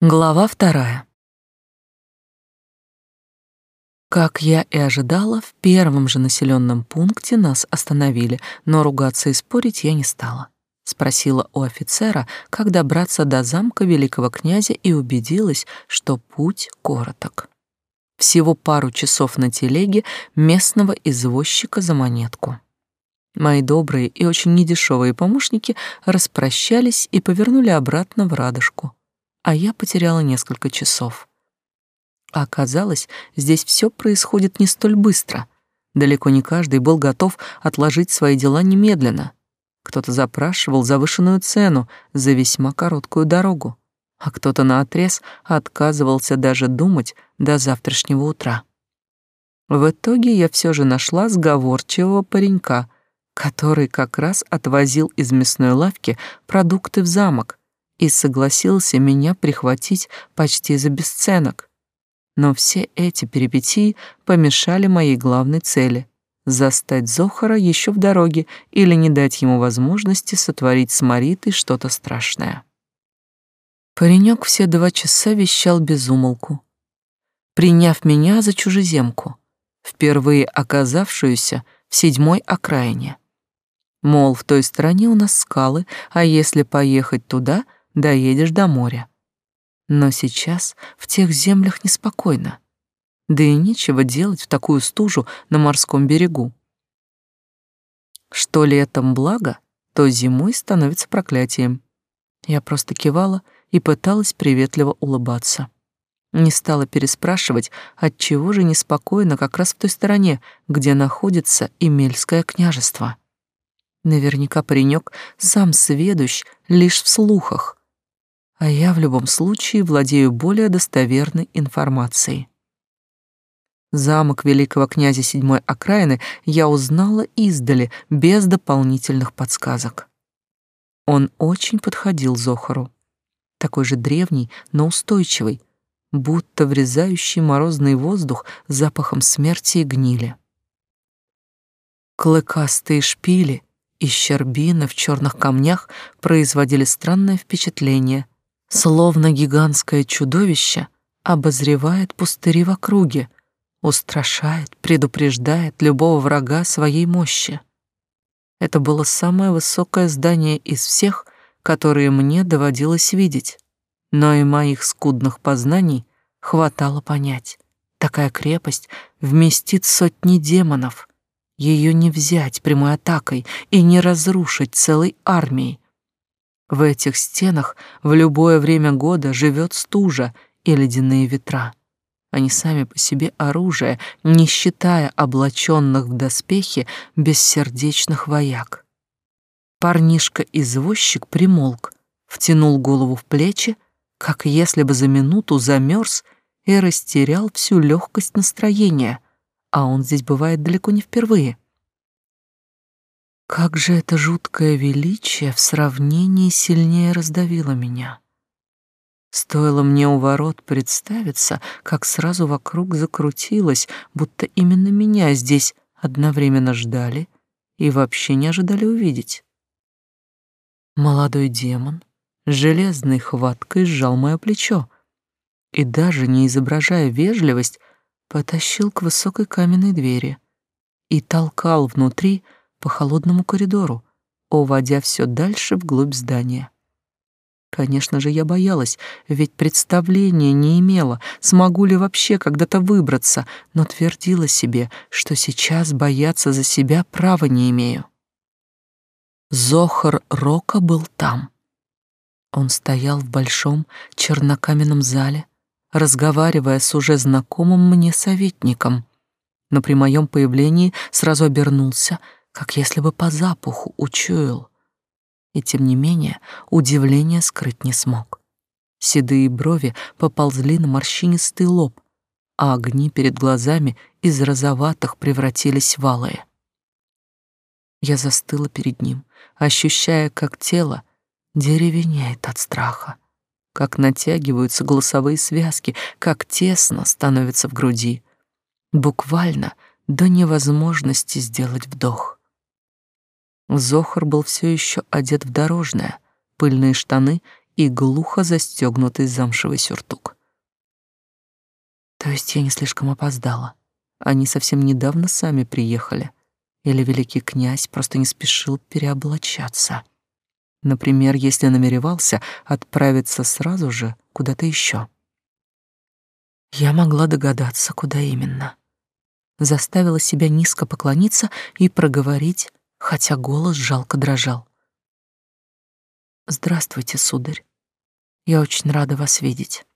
Глава вторая. Как я и ожидала, в первом же населенном пункте нас остановили, но ругаться и спорить я не стала. Спросила у офицера, как добраться до замка великого князя и убедилась, что путь короток. Всего пару часов на телеге местного извозчика за монетку. Мои добрые и очень недешевые помощники распрощались и повернули обратно в Радужку а я потеряла несколько часов. А оказалось, здесь все происходит не столь быстро. Далеко не каждый был готов отложить свои дела немедленно. Кто-то запрашивал завышенную цену за весьма короткую дорогу, а кто-то наотрез отказывался даже думать до завтрашнего утра. В итоге я все же нашла сговорчивого паренька, который как раз отвозил из мясной лавки продукты в замок, и согласился меня прихватить почти за бесценок. Но все эти перипетии помешали моей главной цели — застать Зохара еще в дороге или не дать ему возможности сотворить с Маритой что-то страшное. Паренек все два часа вещал без умолку, приняв меня за чужеземку, впервые оказавшуюся в седьмой окраине. Мол, в той стороне у нас скалы, а если поехать туда — доедешь до моря. Но сейчас в тех землях неспокойно. Да и нечего делать в такую стужу на морском берегу. Что летом благо, то зимой становится проклятием. Я просто кивала и пыталась приветливо улыбаться. Не стала переспрашивать, отчего же неспокойно как раз в той стороне, где находится Эмельское княжество. Наверняка паренек сам сведущ лишь в слухах, а я в любом случае владею более достоверной информацией. Замок великого князя седьмой окраины я узнала издали, без дополнительных подсказок. Он очень подходил Зохару. Такой же древний, но устойчивый, будто врезающий морозный воздух запахом смерти и гнили. Клыкастые шпили и щербины в черных камнях производили странное впечатление — словно гигантское чудовище, обозревает пустыри в округе, устрашает, предупреждает любого врага своей мощи. Это было самое высокое здание из всех, которые мне доводилось видеть, но и моих скудных познаний хватало понять. Такая крепость вместит сотни демонов. Ее не взять прямой атакой и не разрушить целой армией, в этих стенах в любое время года живет стужа и ледяные ветра. Они сами по себе оружие, не считая облаченных в доспехи бессердечных вояк. Парнишка-извозчик примолк, втянул голову в плечи, как если бы за минуту замерз и растерял всю легкость настроения, а он здесь бывает далеко не впервые. Как же это жуткое величие в сравнении сильнее раздавило меня. Стоило мне у ворот представиться, как сразу вокруг закрутилось, будто именно меня здесь одновременно ждали и вообще не ожидали увидеть. Молодой демон железной хваткой сжал мое плечо и, даже не изображая вежливость, потащил к высокой каменной двери и толкал внутри, по холодному коридору, уводя все дальше вглубь здания. Конечно же, я боялась, ведь представления не имела, смогу ли вообще когда-то выбраться, но твердила себе, что сейчас бояться за себя права не имею. Зохар Рока был там. Он стоял в большом чернокаменном зале, разговаривая с уже знакомым мне советником, но при моем появлении сразу обернулся — как если бы по запаху учуял. И тем не менее удивление скрыть не смог. Седые брови поползли на морщинистый лоб, а огни перед глазами из розоватых превратились в алые. Я застыла перед ним, ощущая, как тело деревенеет от страха, как натягиваются голосовые связки, как тесно становится в груди, буквально до невозможности сделать вдох. Зохар был все еще одет в дорожное, пыльные штаны и глухо застегнутый замшевый сюртук. То есть я не слишком опоздала. Они совсем недавно сами приехали. Или великий князь просто не спешил переоблачаться. Например, если намеревался отправиться сразу же куда-то еще. Я могла догадаться, куда именно. Заставила себя низко поклониться и проговорить, хотя голос жалко дрожал. «Здравствуйте, сударь. Я очень рада вас видеть».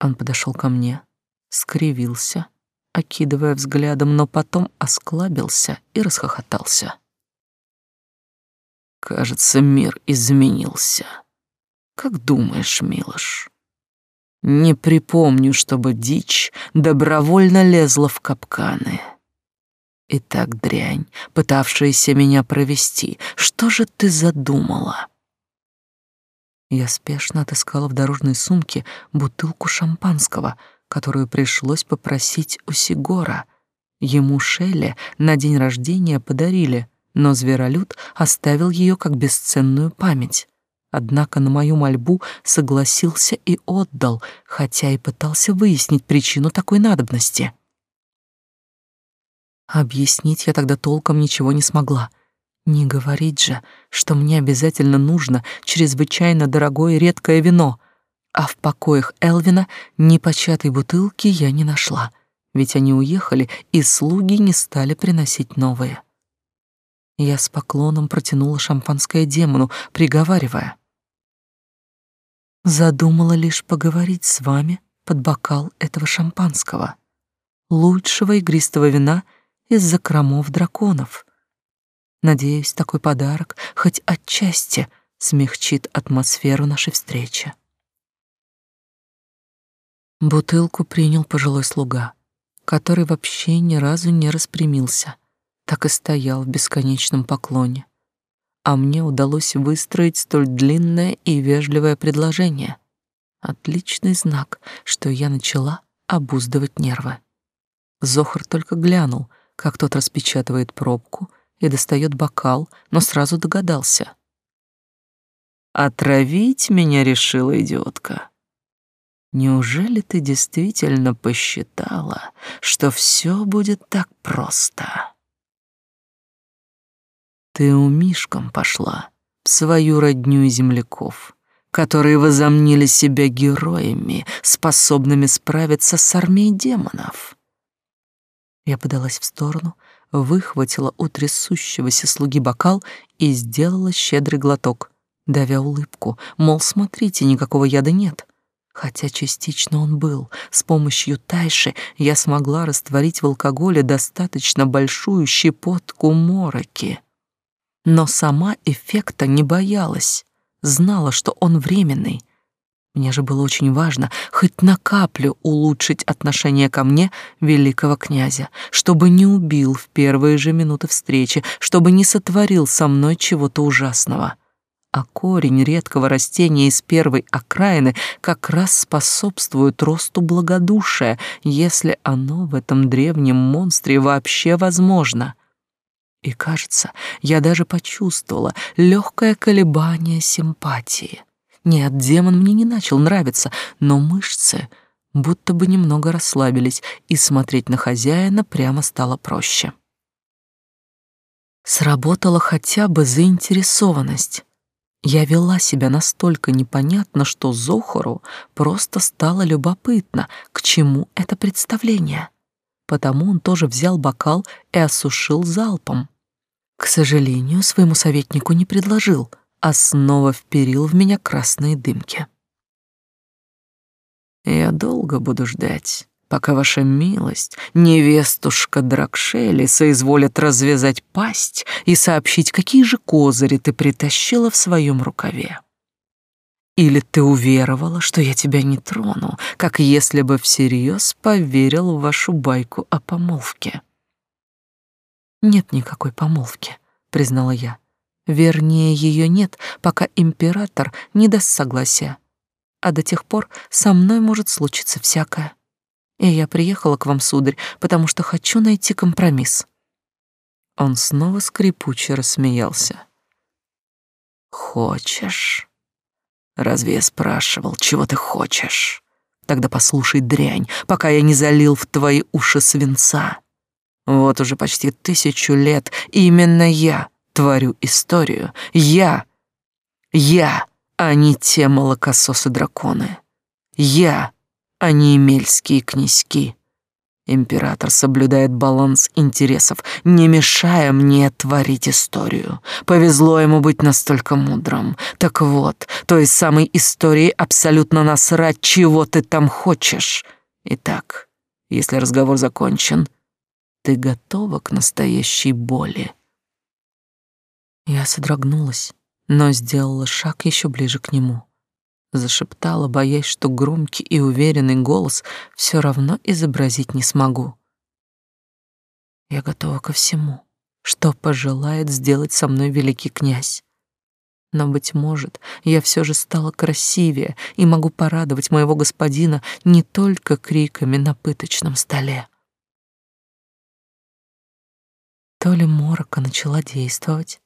Он подошел ко мне, скривился, окидывая взглядом, но потом осклабился и расхохотался. Кажется, мир изменился. Как думаешь, Милош? Не припомню, чтобы дичь добровольно лезла в капканы. И так дрянь, пытавшаяся меня провести, что же ты задумала? Я спешно отыскала в дорожной сумке бутылку шампанского, которую пришлось попросить у Сигора. Ему Шелли на день рождения подарили, но зверолюд оставил ее как бесценную память. Однако на мою мольбу согласился и отдал, хотя и пытался выяснить причину такой надобности. Объяснить я тогда толком ничего не смогла. Не говорить же, что мне обязательно нужно чрезвычайно дорогое редкое вино, а в покоях Элвина непочатой бутылки я не нашла, ведь они уехали, и слуги не стали приносить новые. Я с поклоном протянула шампанское демону, приговаривая. Задумала лишь поговорить с вами под бокал этого шампанского, лучшего игристого вина из закромов драконов — Надеюсь, такой подарок хоть отчасти смягчит атмосферу нашей встречи. Бутылку принял пожилой слуга, который вообще ни разу не распрямился, так и стоял в бесконечном поклоне. А мне удалось выстроить столь длинное и вежливое предложение. Отличный знак, что я начала обуздывать нервы. Зохар только глянул, как тот распечатывает пробку и достает бокал, но сразу догадался. «Отравить меня решила идиотка. Неужели ты действительно посчитала, что все будет так просто?» Ты умишком пошла в свою родню земляков, которые возомнили себя героями, способными справиться с армией демонов. Я подалась в сторону, выхватила у трясущегося слуги бокал и сделала щедрый глоток, давя улыбку, мол, смотрите, никакого яда нет. Хотя частично он был. С помощью тайши я смогла растворить в алкоголе достаточно большую щепотку мороки. Но сама эффекта не боялась. Знала, что он временный, мне же было очень важно хоть на каплю улучшить отношение ко мне великого князя, чтобы не убил в первые же минуты встречи, чтобы не сотворил со мной чего-то ужасного. А корень редкого растения из первой окраины как раз способствует росту благодушия, если оно в этом древнем монстре вообще возможно. И кажется, я даже почувствовала легкое колебание симпатии. Нет, демон мне не начал нравиться, но мышцы будто бы немного расслабились, и смотреть на хозяина прямо стало проще. Сработала хотя бы заинтересованность. Я вела себя настолько непонятно, что Зохору просто стало любопытно, к чему это представление. Потому он тоже взял бокал и осушил залпом. К сожалению, своему советнику не предложил — а снова вперил в меня красные дымки. «Я долго буду ждать, пока ваша милость, невестушка Дракшели, соизволит развязать пасть и сообщить, какие же козыри ты притащила в своем рукаве. Или ты уверовала, что я тебя не трону, как если бы всерьез поверил в вашу байку о помолвке?» «Нет никакой помолвки», — признала я. Вернее, ее нет, пока император не даст согласия. А до тех пор со мной может случиться всякое. И я приехала к вам, сударь, потому что хочу найти компромисс. Он снова скрипуче рассмеялся. Хочешь? Разве я спрашивал, чего ты хочешь? Тогда послушай дрянь, пока я не залил в твои уши свинца. Вот уже почти тысячу лет именно я творю историю. Я, я, а не те молокососы-драконы. Я, а не эмельские князьки. Император соблюдает баланс интересов, не мешая мне творить историю. Повезло ему быть настолько мудрым. Так вот, той самой истории абсолютно насрать, чего ты там хочешь. Итак, если разговор закончен, ты готова к настоящей боли? Я содрогнулась, но сделала шаг еще ближе к нему зашептала, боясь, что громкий и уверенный голос все равно изобразить не смогу. Я готова ко всему, что пожелает сделать со мной великий князь. Но, быть может, я все же стала красивее и могу порадовать моего господина не только криками на пыточном столе. То ли морока начала действовать,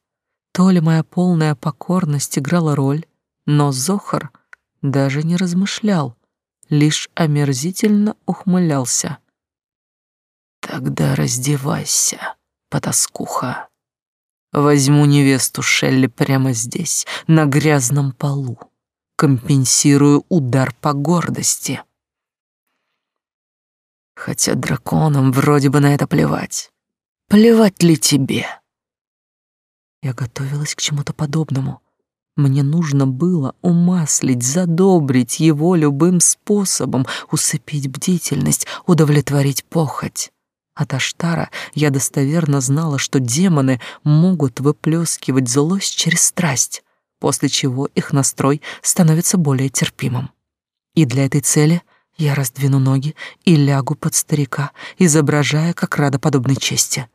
то ли моя полная покорность играла роль, но Зохар — даже не размышлял, лишь омерзительно ухмылялся. «Тогда раздевайся, потаскуха. Возьму невесту Шелли прямо здесь, на грязном полу. Компенсирую удар по гордости». Хотя драконам вроде бы на это плевать. Плевать ли тебе? Я готовилась к чему-то подобному, мне нужно было умаслить, задобрить его любым способом, усыпить бдительность, удовлетворить похоть. От Аштара я достоверно знала, что демоны могут выплескивать злость через страсть, после чего их настрой становится более терпимым. И для этой цели я раздвину ноги и лягу под старика, изображая как рада подобной чести.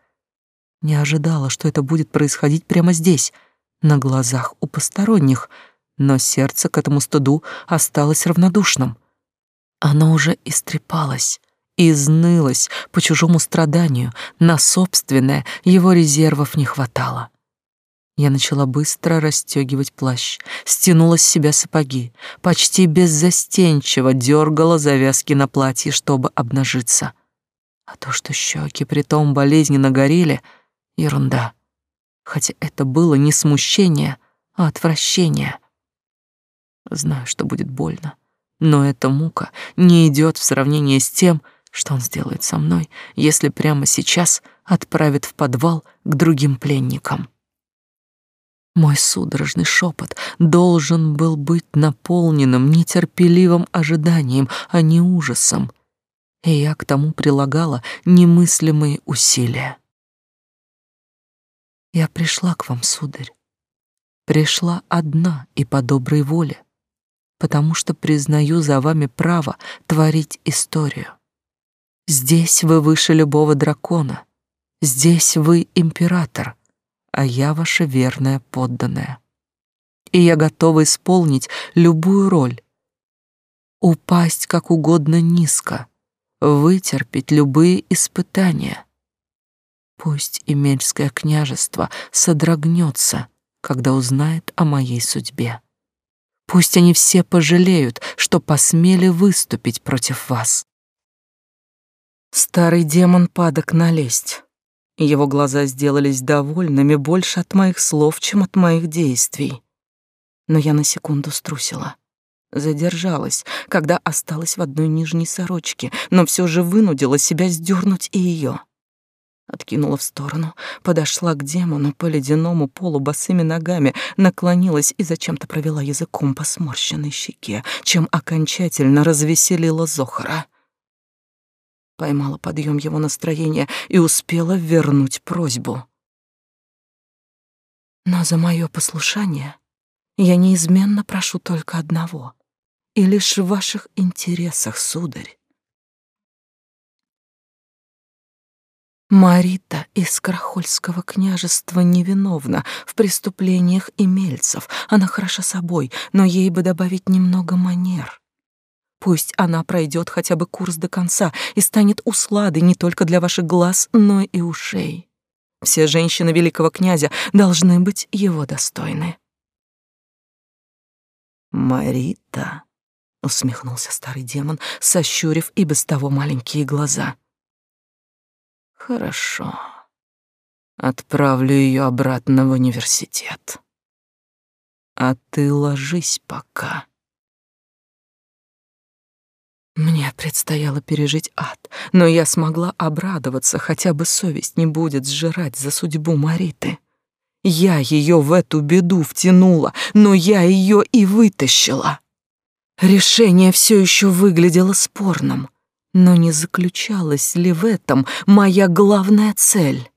Не ожидала, что это будет происходить прямо здесь — на глазах у посторонних, но сердце к этому стыду осталось равнодушным. Оно уже истрепалось, изнылось по чужому страданию, на собственное его резервов не хватало. Я начала быстро расстегивать плащ, стянула с себя сапоги, почти беззастенчиво дергала завязки на платье, чтобы обнажиться. А то, что щеки притом болезненно горели, ерунда хотя это было не смущение, а отвращение. Знаю, что будет больно, но эта мука не идет в сравнение с тем, что он сделает со мной, если прямо сейчас отправит в подвал к другим пленникам. Мой судорожный шепот должен был быть наполненным нетерпеливым ожиданием, а не ужасом, и я к тому прилагала немыслимые усилия. Я пришла к вам, сударь. Пришла одна и по доброй воле, потому что признаю за вами право творить историю. Здесь вы выше любого дракона. Здесь вы император, а я ваша верная подданная. И я готова исполнить любую роль. Упасть как угодно низко, вытерпеть любые испытания, Пусть Эмельское княжество содрогнется, когда узнает о моей судьбе. Пусть они все пожалеют, что посмели выступить против вас. Старый демон падок налезть. Его глаза сделались довольными больше от моих слов, чем от моих действий. Но я на секунду струсила. Задержалась, когда осталась в одной нижней сорочке, но все же вынудила себя сдернуть и ее. Откинула в сторону, подошла к демону по ледяному полу босыми ногами, наклонилась и зачем-то провела языком по сморщенной щеке, чем окончательно развеселила Зохара. Поймала подъем его настроения и успела вернуть просьбу. Но за мое послушание я неизменно прошу только одного, и лишь в ваших интересах, сударь, Марита из Крахольского княжества невиновна в преступлениях имельцев. Она хороша собой, но ей бы добавить немного манер. Пусть она пройдет хотя бы курс до конца и станет усладой не только для ваших глаз, но и ушей. Все женщины великого князя должны быть его достойны. Марита, усмехнулся старый демон, сощурив и без того маленькие глаза. Хорошо. Отправлю ее обратно в университет. А ты ложись пока. Мне предстояло пережить ад, но я смогла обрадоваться, хотя бы совесть не будет сжирать за судьбу Мариты. Я ее в эту беду втянула, но я ее и вытащила. Решение все еще выглядело спорным, но не заключалась ли в этом моя главная цель?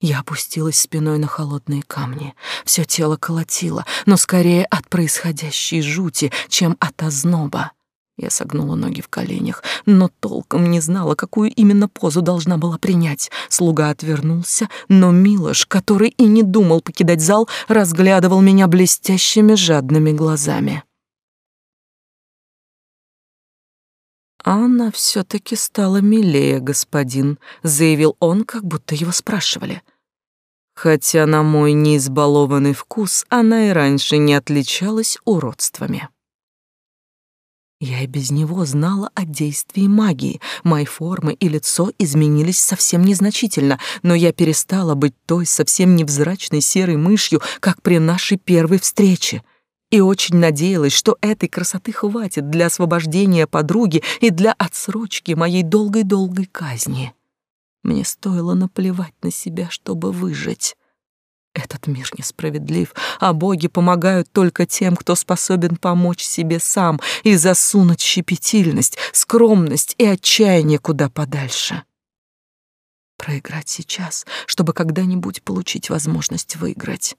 Я опустилась спиной на холодные камни. Все тело колотило, но скорее от происходящей жути, чем от озноба. Я согнула ноги в коленях, но толком не знала, какую именно позу должна была принять. Слуга отвернулся, но Милош, который и не думал покидать зал, разглядывал меня блестящими жадными глазами. «Она все-таки стала милее, господин», — заявил он, как будто его спрашивали. Хотя на мой неизбалованный вкус она и раньше не отличалась уродствами. Я и без него знала о действии магии. Мои формы и лицо изменились совсем незначительно, но я перестала быть той совсем невзрачной серой мышью, как при нашей первой встрече. И очень надеялась, что этой красоты хватит для освобождения подруги и для отсрочки моей долгой-долгой казни. Мне стоило наплевать на себя, чтобы выжить. Этот мир несправедлив, а боги помогают только тем, кто способен помочь себе сам и засунуть щепетильность, скромность и отчаяние куда подальше. Проиграть сейчас, чтобы когда-нибудь получить возможность выиграть.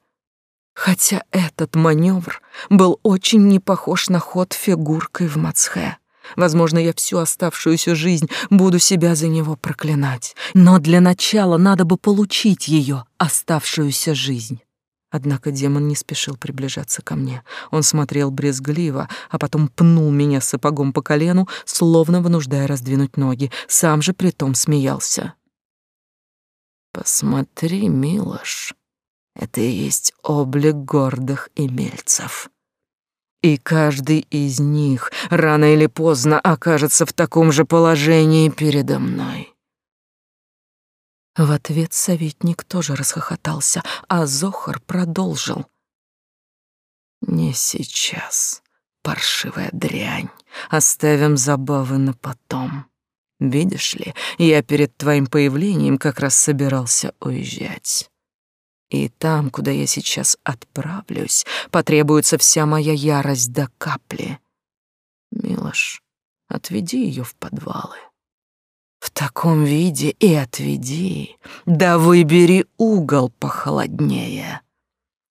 Хотя этот маневр был очень не похож на ход фигуркой в Мацхе. Возможно, я всю оставшуюся жизнь буду себя за него проклинать. Но для начала надо бы получить ее оставшуюся жизнь. Однако демон не спешил приближаться ко мне. Он смотрел брезгливо, а потом пнул меня сапогом по колену, словно вынуждая раздвинуть ноги. Сам же притом смеялся. «Посмотри, Милош, это и есть облик гордых имельцев». И каждый из них рано или поздно окажется в таком же положении передо мной. В ответ советник тоже расхохотался, а Зохар продолжил. «Не сейчас, паршивая дрянь. Оставим забавы на потом. Видишь ли, я перед твоим появлением как раз собирался уезжать. И там, куда я сейчас отправлюсь, потребуется вся моя ярость до капли. Милош, отведи ее в подвалы. В таком виде и отведи, да выбери угол похолоднее.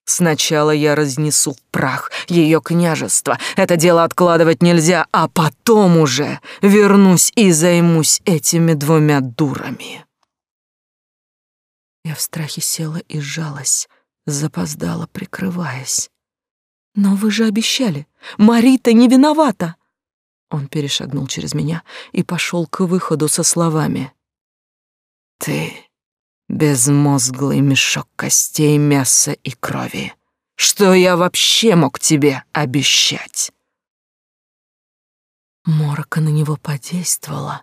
Сначала я разнесу в прах ее княжество, это дело откладывать нельзя, а потом уже вернусь и займусь этими двумя дурами. Я в страхе села и сжалась, запоздала, прикрываясь. «Но вы же обещали! Марита не виновата!» Он перешагнул через меня и пошел к выходу со словами. «Ты — безмозглый мешок костей, мяса и крови. Что я вообще мог тебе обещать?» Морока на него подействовала,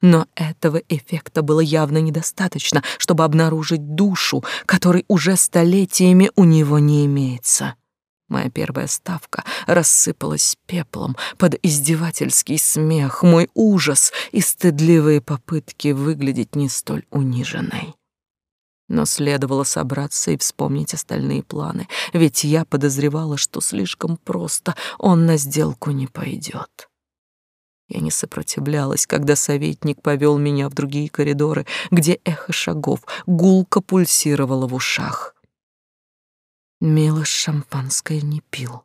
но этого эффекта было явно недостаточно, чтобы обнаружить душу, которой уже столетиями у него не имеется. Моя первая ставка рассыпалась пеплом под издевательский смех, мой ужас и стыдливые попытки выглядеть не столь униженной. Но следовало собраться и вспомнить остальные планы, ведь я подозревала, что слишком просто он на сделку не пойдет. Я не сопротивлялась, когда советник повел меня в другие коридоры, где эхо шагов гулко пульсировало в ушах. Милош шампанское не пил,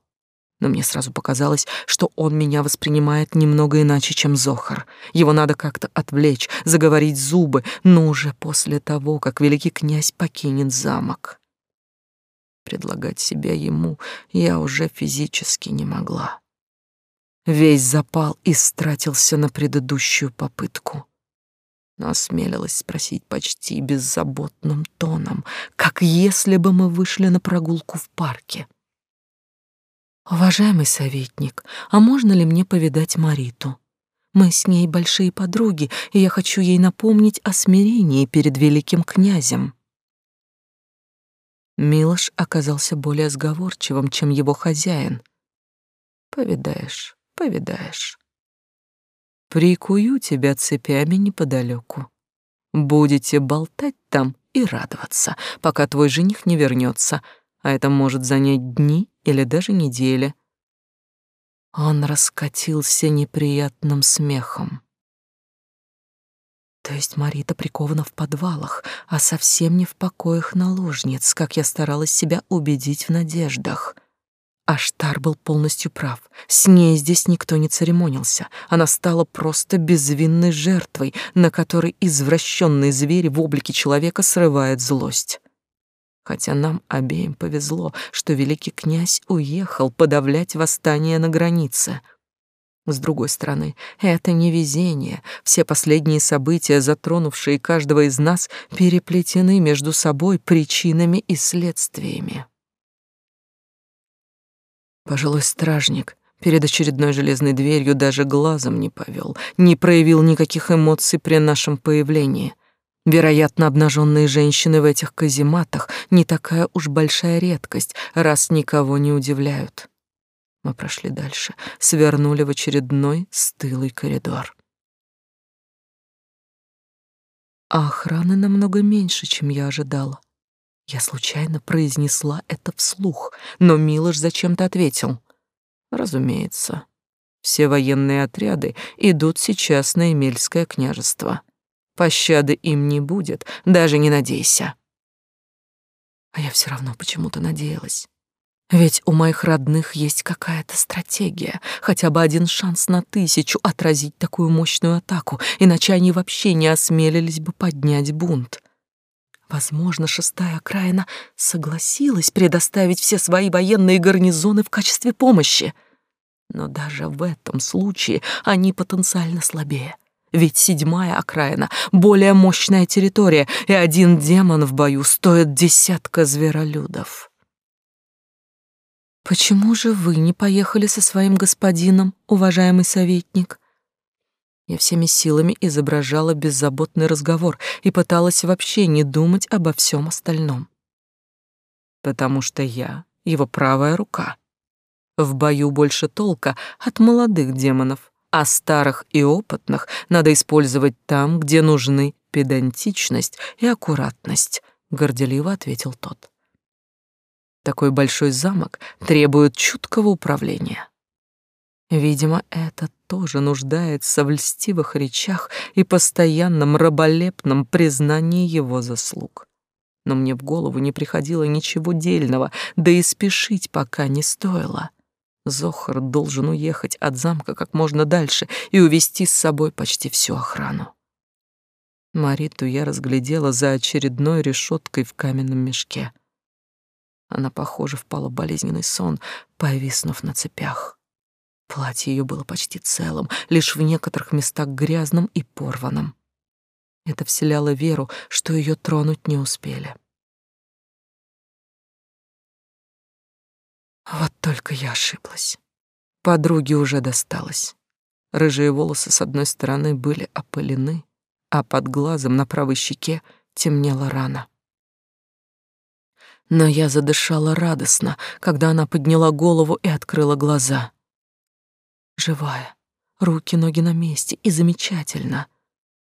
но мне сразу показалось, что он меня воспринимает немного иначе, чем Зохар. Его надо как-то отвлечь, заговорить зубы, но уже после того, как великий князь покинет замок. Предлагать себя ему я уже физически не могла. Весь запал истратился на предыдущую попытку. Но осмелилась спросить почти беззаботным тоном, как если бы мы вышли на прогулку в парке. Уважаемый советник, а можно ли мне повидать Мариту? Мы с ней большие подруги, и я хочу ей напомнить о смирении перед великим князем. Милош оказался более сговорчивым, чем его хозяин. Повидаешь, повидаешь. Прикую тебя цепями неподалеку. Будете болтать там и радоваться, пока твой жених не вернется, а это может занять дни или даже недели. Он раскатился неприятным смехом. То есть Марита прикована в подвалах, а совсем не в покоях наложниц, как я старалась себя убедить в надеждах. Аштар был полностью прав. С ней здесь никто не церемонился. Она стала просто безвинной жертвой, на которой извращенный зверь в облике человека срывает злость. Хотя нам обеим повезло, что великий князь уехал подавлять восстание на границе. С другой стороны, это не везение. Все последние события, затронувшие каждого из нас, переплетены между собой причинами и следствиями. Пожилой стражник перед очередной железной дверью даже глазом не повел, не проявил никаких эмоций при нашем появлении. Вероятно, обнаженные женщины в этих казематах не такая уж большая редкость, раз никого не удивляют. Мы прошли дальше, свернули в очередной стылый коридор. А охраны намного меньше, чем я ожидала. Я случайно произнесла это вслух, но Милош зачем-то ответил. Разумеется, все военные отряды идут сейчас на Эмельское княжество. Пощады им не будет, даже не надейся. А я все равно почему-то надеялась. Ведь у моих родных есть какая-то стратегия, хотя бы один шанс на тысячу отразить такую мощную атаку, иначе они вообще не осмелились бы поднять бунт. Возможно, шестая окраина согласилась предоставить все свои военные гарнизоны в качестве помощи. Но даже в этом случае они потенциально слабее. Ведь седьмая окраина — более мощная территория, и один демон в бою стоит десятка зверолюдов. «Почему же вы не поехали со своим господином, уважаемый советник?» Я всеми силами изображала беззаботный разговор и пыталась вообще не думать обо всем остальном. Потому что я его правая рука. В бою больше толка от молодых демонов, а старых и опытных надо использовать там, где нужны педантичность и аккуратность, горделиво ответил тот. Такой большой замок требует чуткого управления. Видимо, это тоже нуждается в льстивых речах и постоянном раболепном признании его заслуг. Но мне в голову не приходило ничего дельного, да и спешить пока не стоило. Зохар должен уехать от замка как можно дальше и увести с собой почти всю охрану. Мариту я разглядела за очередной решеткой в каменном мешке. Она, похоже, впала в болезненный сон, повиснув на цепях. Платье ее было почти целым, лишь в некоторых местах грязным и порванным. Это вселяло веру, что ее тронуть не успели. Вот только я ошиблась. Подруге уже досталось. Рыжие волосы с одной стороны были опылены, а под глазом на правой щеке темнела рана. Но я задышала радостно, когда она подняла голову и открыла глаза живая, руки, ноги на месте, и замечательно.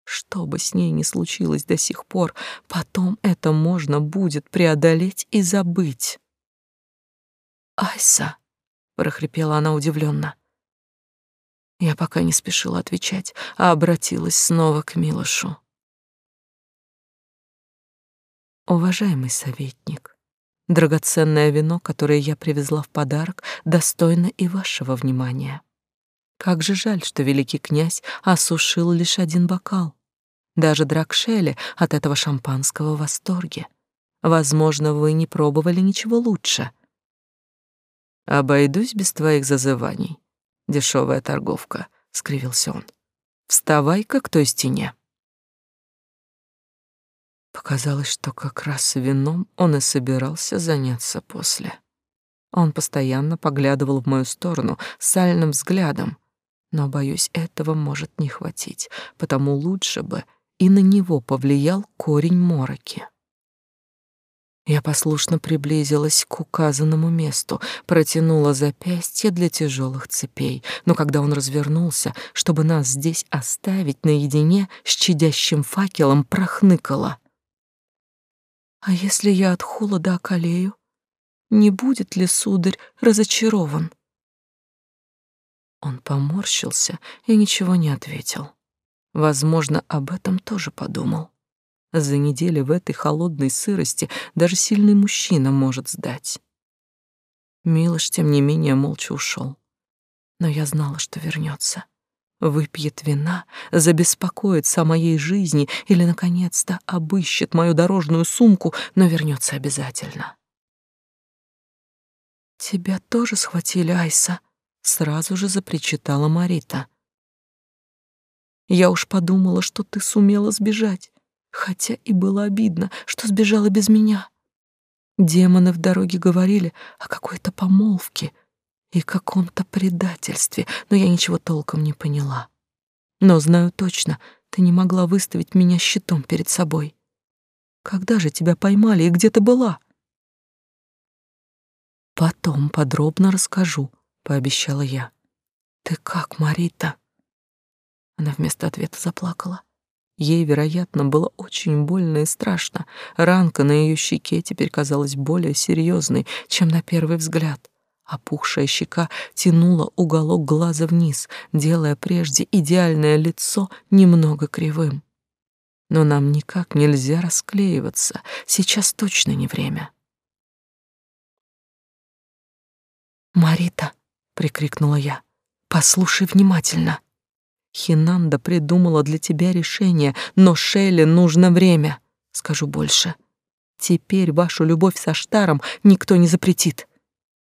Что бы с ней ни случилось до сих пор, потом это можно будет преодолеть и забыть. «Айса», — прохрипела она удивленно. Я пока не спешила отвечать, а обратилась снова к Милошу. «Уважаемый советник, драгоценное вино, которое я привезла в подарок, достойно и вашего внимания. Как же жаль, что великий князь осушил лишь один бокал. Даже Дракшели от этого шампанского в восторге. Возможно, вы не пробовали ничего лучше. Обойдусь без твоих зазываний, дешевая торговка, скривился он. Вставай-ка к той стене. Показалось, что как раз вином он и собирался заняться после. Он постоянно поглядывал в мою сторону сальным взглядом, но, боюсь, этого может не хватить, потому лучше бы и на него повлиял корень мороки. Я послушно приблизилась к указанному месту, протянула запястье для тяжелых цепей, но когда он развернулся, чтобы нас здесь оставить наедине с чадящим факелом, прохныкала. «А если я от холода околею? Не будет ли, сударь, разочарован?» Он поморщился и ничего не ответил. Возможно, об этом тоже подумал. За неделю в этой холодной сырости даже сильный мужчина может сдать. Милош, тем не менее, молча ушел. Но я знала, что вернется. Выпьет вина, забеспокоится о моей жизни или, наконец-то, обыщет мою дорожную сумку, но вернется обязательно. «Тебя тоже схватили, Айса?» — сразу же запричитала Марита. «Я уж подумала, что ты сумела сбежать хотя и было обидно, что сбежала без меня. Демоны в дороге говорили о какой-то помолвке и каком-то предательстве, но я ничего толком не поняла. Но знаю точно, ты не могла выставить меня щитом перед собой. Когда же тебя поймали и где ты была? Потом подробно расскажу, пообещала я. Ты как, Марита? Она вместо ответа заплакала. Ей, вероятно, было очень больно и страшно. Ранка на ее щеке теперь казалась более серьезной, чем на первый взгляд. Опухшая щека тянула уголок глаза вниз, делая прежде идеальное лицо немного кривым. Но нам никак нельзя расклеиваться, сейчас точно не время. «Марита!» — прикрикнула я. «Послушай внимательно!» Хинанда придумала для тебя решение, но Шелле нужно время. Скажу больше. Теперь вашу любовь со Штаром никто не запретит.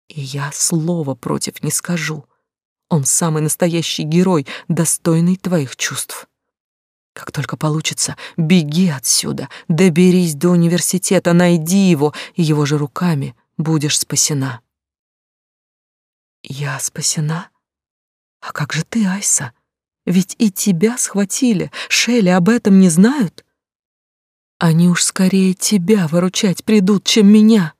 И я слова против не скажу. Он самый настоящий герой, достойный твоих чувств. Как только получится, беги отсюда, доберись до университета, найди его, и его же руками будешь спасена. Я спасена? А как же ты, Айса? Ведь и тебя схватили. Шелли об этом не знают. Они уж скорее тебя выручать придут, чем меня.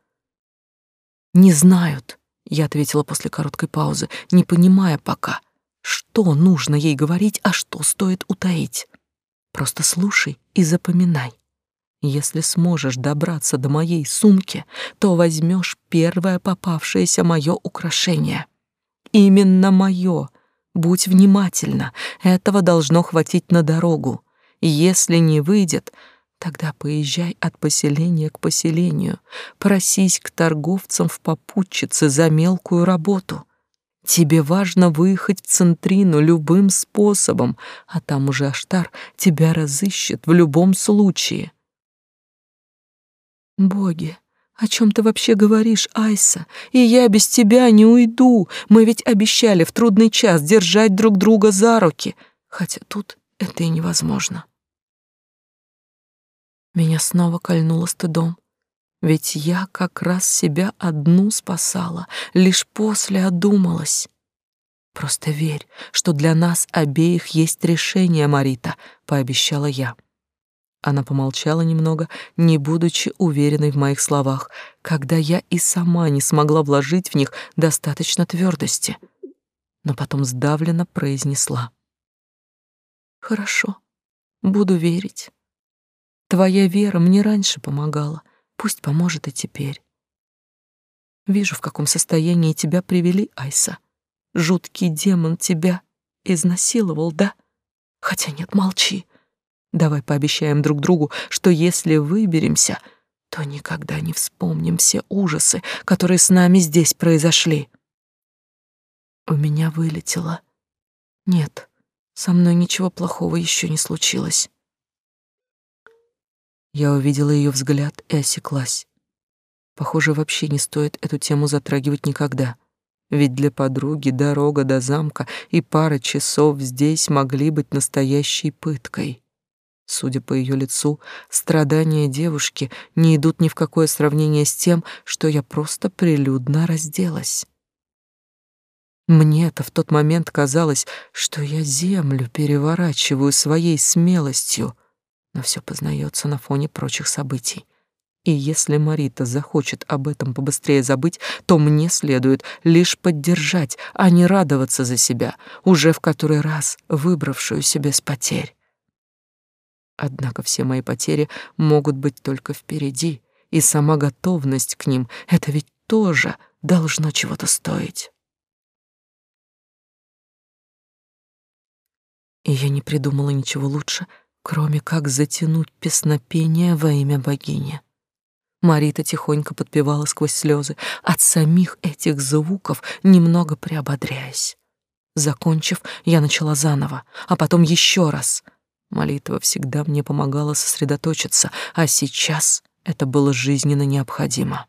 Не знают, я ответила после короткой паузы, не понимая пока, что нужно ей говорить, а что стоит утаить. Просто слушай и запоминай. Если сможешь добраться до моей сумки, то возьмешь первое попавшееся мое украшение. Именно мое, Будь внимательна, этого должно хватить на дорогу. Если не выйдет, тогда поезжай от поселения к поселению, просись к торговцам в попутчице за мелкую работу. Тебе важно выехать в Центрину любым способом, а там уже Аштар тебя разыщет в любом случае. Боги, «О чем ты вообще говоришь, Айса? И я без тебя не уйду. Мы ведь обещали в трудный час держать друг друга за руки. Хотя тут это и невозможно». Меня снова кольнуло стыдом. Ведь я как раз себя одну спасала, лишь после одумалась. «Просто верь, что для нас обеих есть решение, Марита», — пообещала я. Она помолчала немного, не будучи уверенной в моих словах, когда я и сама не смогла вложить в них достаточно твердости. Но потом сдавленно произнесла. «Хорошо, буду верить. Твоя вера мне раньше помогала, пусть поможет и теперь. Вижу, в каком состоянии тебя привели, Айса. Жуткий демон тебя изнасиловал, да? Хотя нет, молчи. Давай пообещаем друг другу, что если выберемся, то никогда не вспомним все ужасы, которые с нами здесь произошли. У меня вылетело. Нет, со мной ничего плохого еще не случилось. Я увидела ее взгляд и осеклась. Похоже, вообще не стоит эту тему затрагивать никогда. Ведь для подруги дорога до замка и пара часов здесь могли быть настоящей пыткой. Судя по ее лицу, страдания девушки не идут ни в какое сравнение с тем, что я просто прилюдно разделась. Мне-то в тот момент казалось, что я землю переворачиваю своей смелостью, но все познается на фоне прочих событий. И если Марита захочет об этом побыстрее забыть, то мне следует лишь поддержать, а не радоваться за себя, уже в который раз выбравшую себе с потерь. Однако все мои потери могут быть только впереди, и сама готовность к ним — это ведь тоже должно чего-то стоить. И я не придумала ничего лучше, кроме как затянуть песнопение во имя богини. Марита тихонько подпевала сквозь слезы, от самих этих звуков немного приободряясь. Закончив, я начала заново, а потом еще раз — Молитва всегда мне помогала сосредоточиться, а сейчас это было жизненно необходимо.